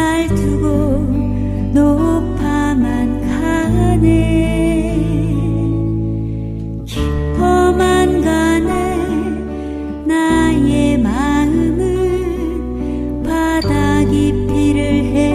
날 두고 높아만 가네. 깊어만 가네. 나의 마음은 바다 깊이를 해.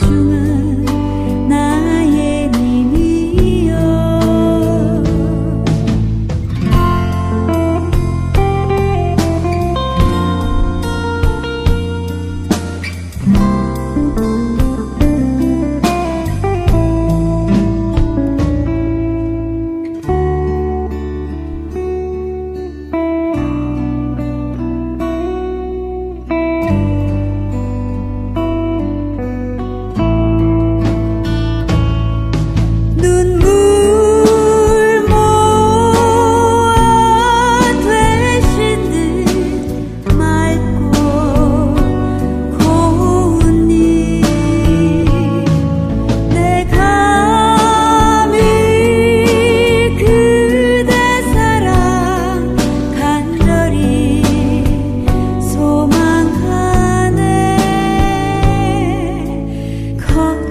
human.